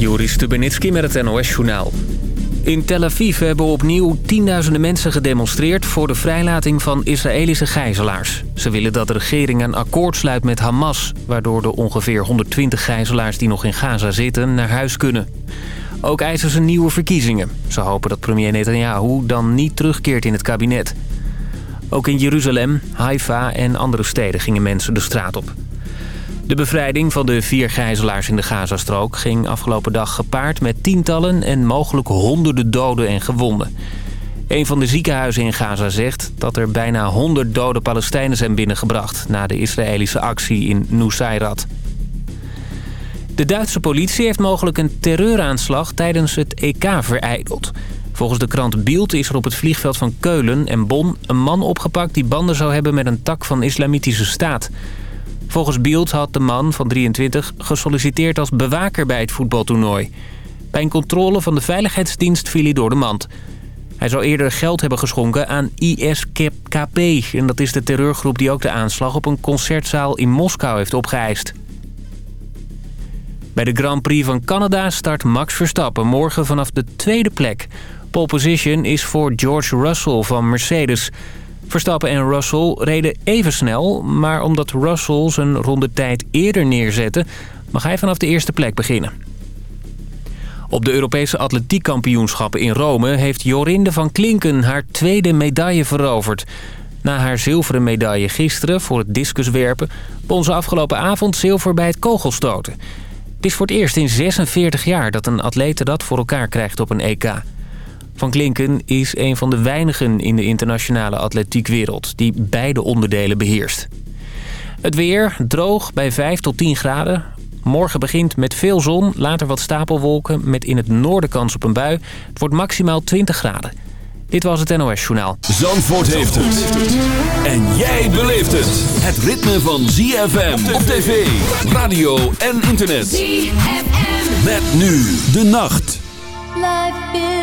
Joris Stubenitski met het NOS-journaal. In Tel Aviv hebben opnieuw tienduizenden mensen gedemonstreerd... voor de vrijlating van Israëlische gijzelaars. Ze willen dat de regering een akkoord sluit met Hamas... waardoor de ongeveer 120 gijzelaars die nog in Gaza zitten naar huis kunnen. Ook eisen ze nieuwe verkiezingen. Ze hopen dat premier Netanyahu dan niet terugkeert in het kabinet. Ook in Jeruzalem, Haifa en andere steden gingen mensen de straat op. De bevrijding van de vier gijzelaars in de Gazastrook ging afgelopen dag gepaard met tientallen en mogelijk honderden doden en gewonden. Een van de ziekenhuizen in Gaza zegt dat er bijna 100 dode Palestijnen zijn binnengebracht... na de Israëlische actie in Nusayrat. De Duitse politie heeft mogelijk een terreuraanslag tijdens het EK vereideld. Volgens de krant Bild is er op het vliegveld van Keulen en Bonn... een man opgepakt die banden zou hebben met een tak van islamitische staat... Volgens Beeld had de man van 23 gesolliciteerd als bewaker bij het voetbaltoernooi. Bij een controle van de veiligheidsdienst viel hij door de mand. Hij zou eerder geld hebben geschonken aan ISKP. En dat is de terreurgroep die ook de aanslag op een concertzaal in Moskou heeft opgeëist. Bij de Grand Prix van Canada start Max Verstappen morgen vanaf de tweede plek. Pole position is voor George Russell van Mercedes... Verstappen en Russell reden even snel, maar omdat Russell zijn rondetijd eerder neerzette... mag hij vanaf de eerste plek beginnen. Op de Europese atletiekkampioenschappen in Rome... heeft Jorinde van Klinken haar tweede medaille veroverd. Na haar zilveren medaille gisteren voor het discuswerpen... won ze afgelopen avond zilver bij het kogelstoten. Het is voor het eerst in 46 jaar dat een atlete dat voor elkaar krijgt op een EK... Van Klinken is een van de weinigen in de internationale atletiekwereld... die beide onderdelen beheerst. Het weer droog bij 5 tot 10 graden. Morgen begint met veel zon, later wat stapelwolken... met in het noorden kans op een bui. Het wordt maximaal 20 graden. Dit was het NOS Journaal. Zandvoort heeft het. En jij beleeft het. Het ritme van ZFM op tv, radio en internet. ZFM. Met nu de nacht. Life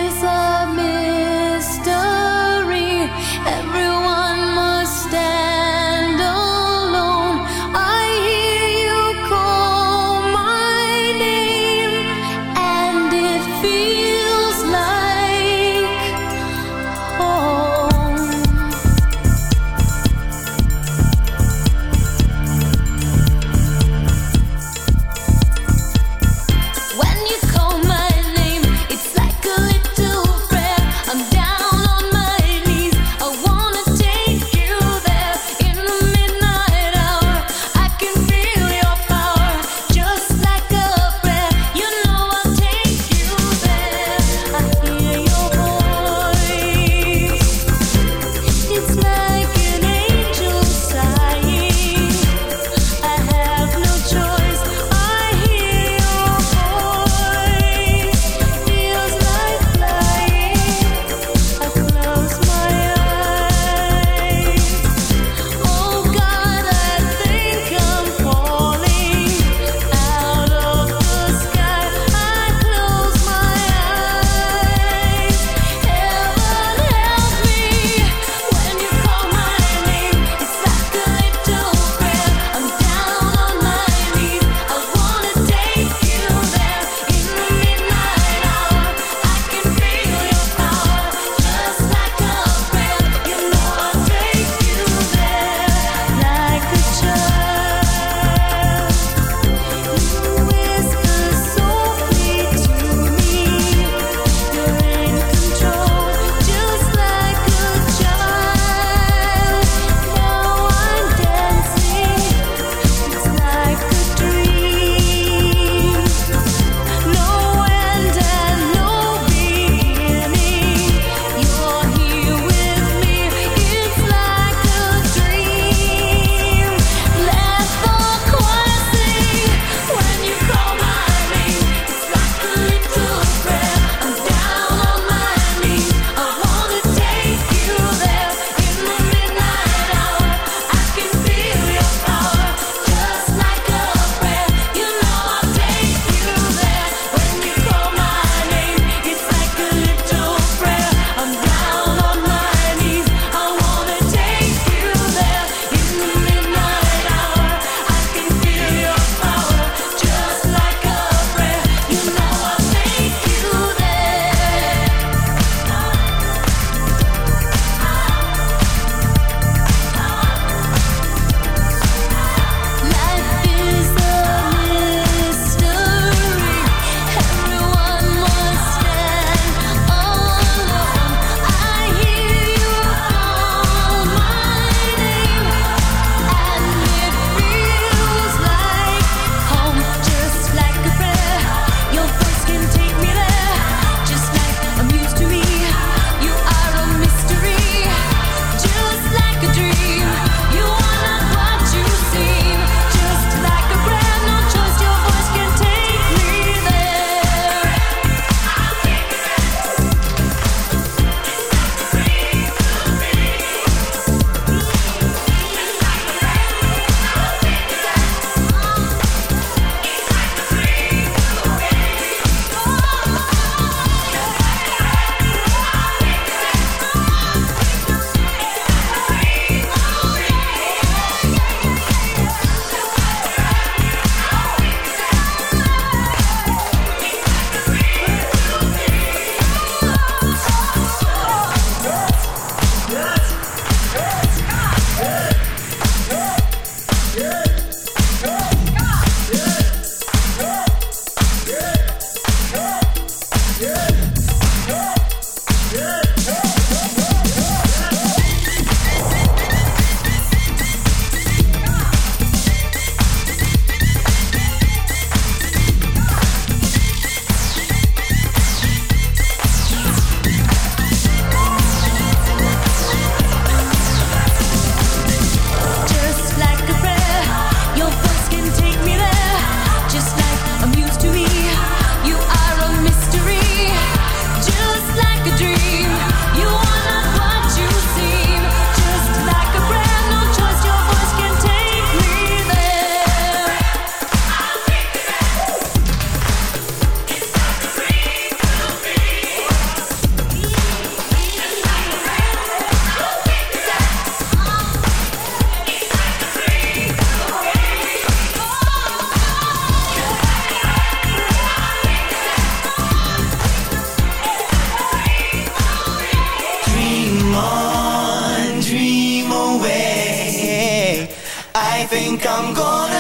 think I'm gonna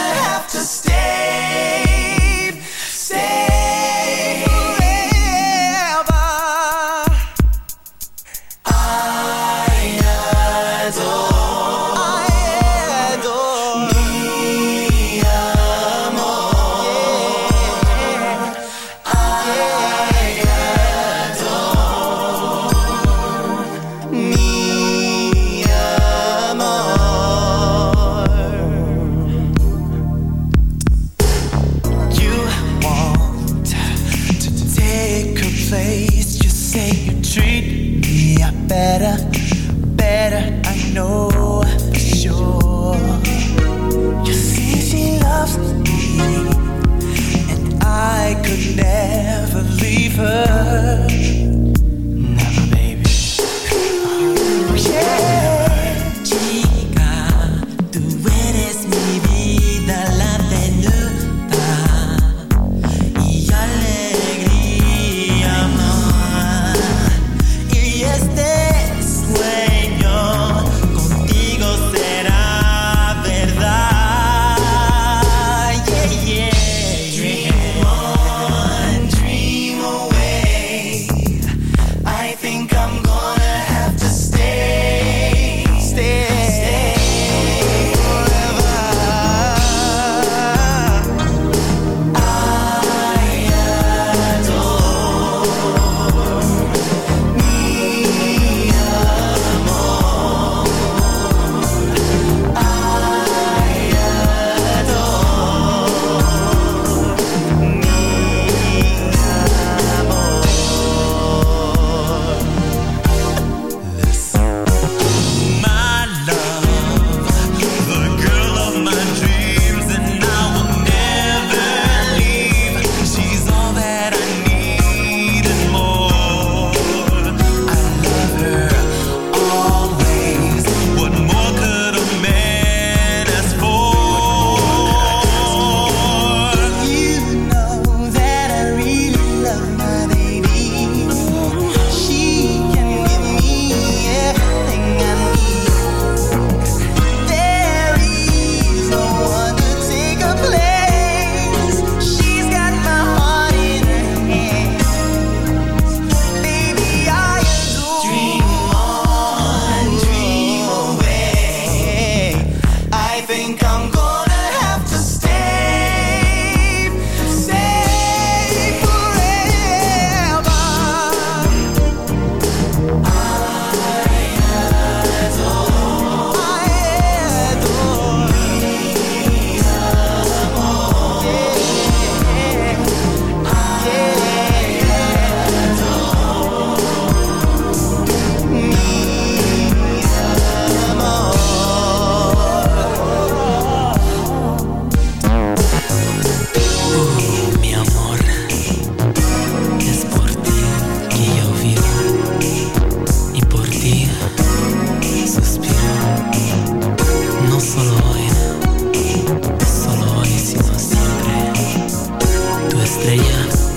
yeah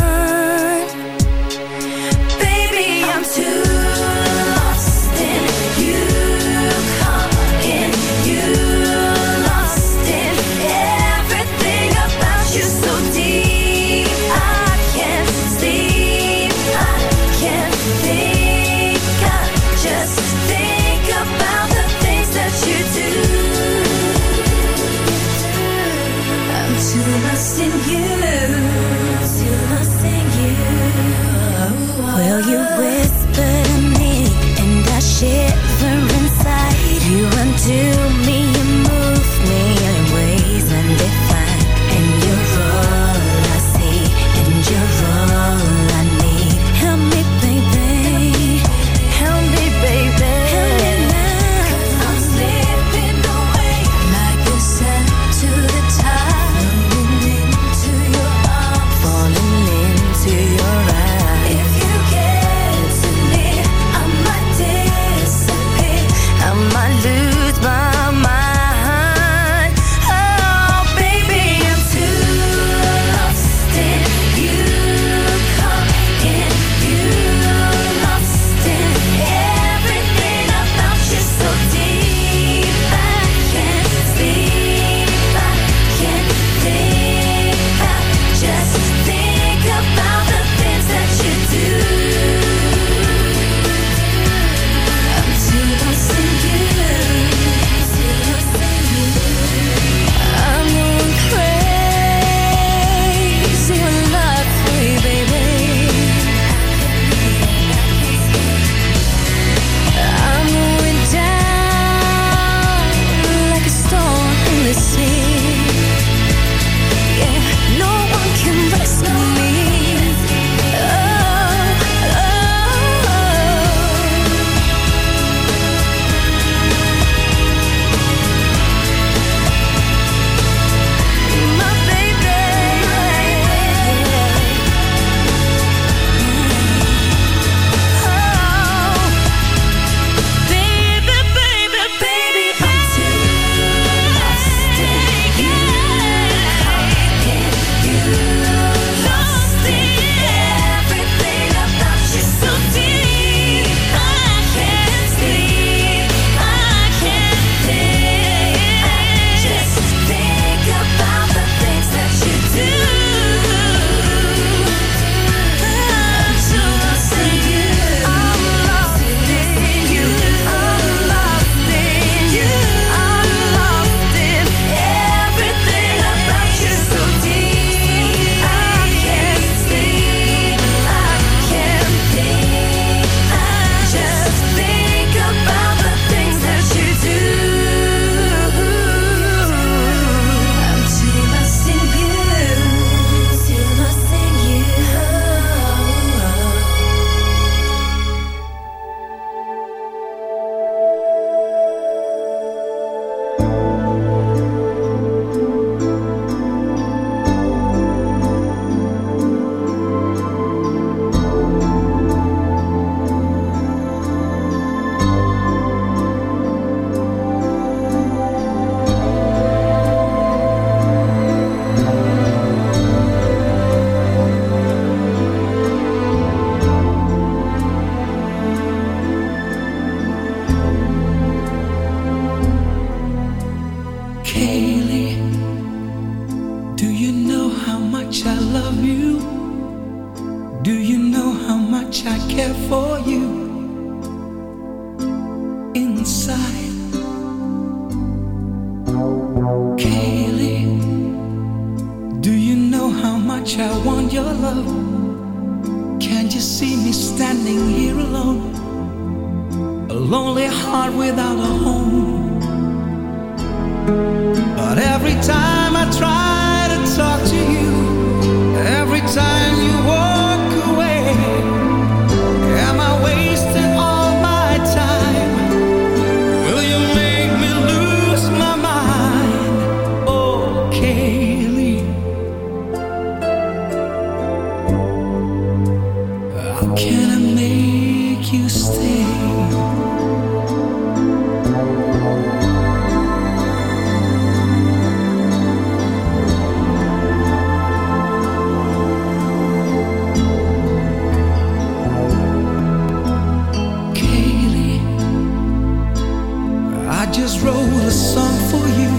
just wrote a song for you.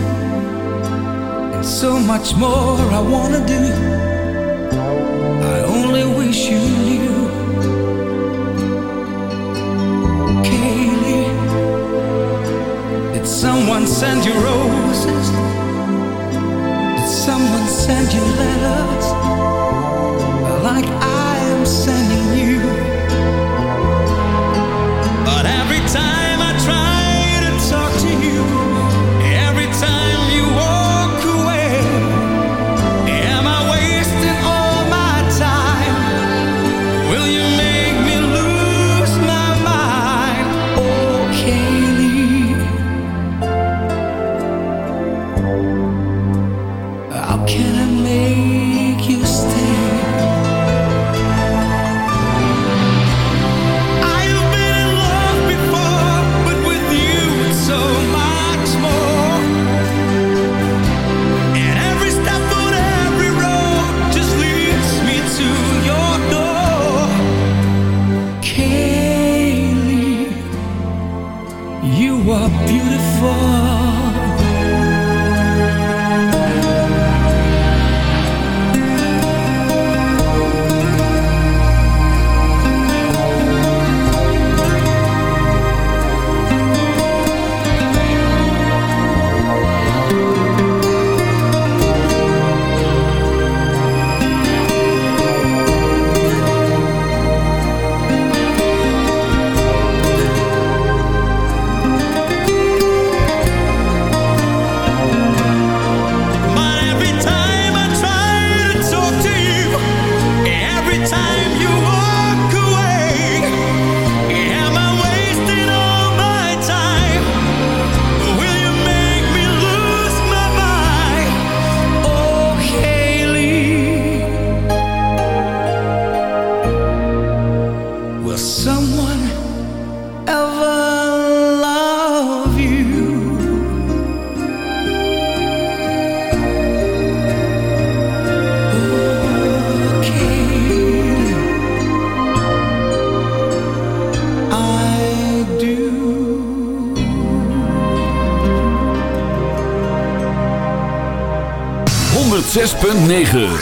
And so much more I wanna do. I only wish you knew. Kaylee, did someone send you roses? Did someone send you letters? Like I am sending you. 9.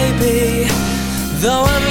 Though I'm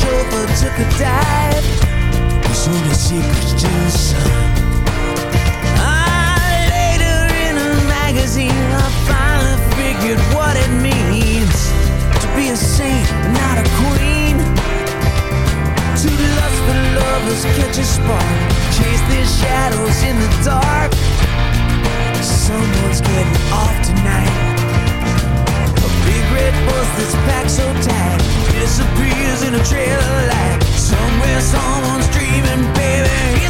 chauffeur took a dive. Only secrets to the sun. Ah, later in a magazine, I finally figured what it means to be a saint, not a queen. Two lustful lovers catch a spark, chase their shadows in the dark. Someone's getting off tonight. Big red bus that's packed so tight disappears in a trail of light. Somewhere someone's dreaming, baby.